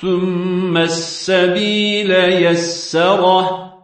ثم السبيل يسره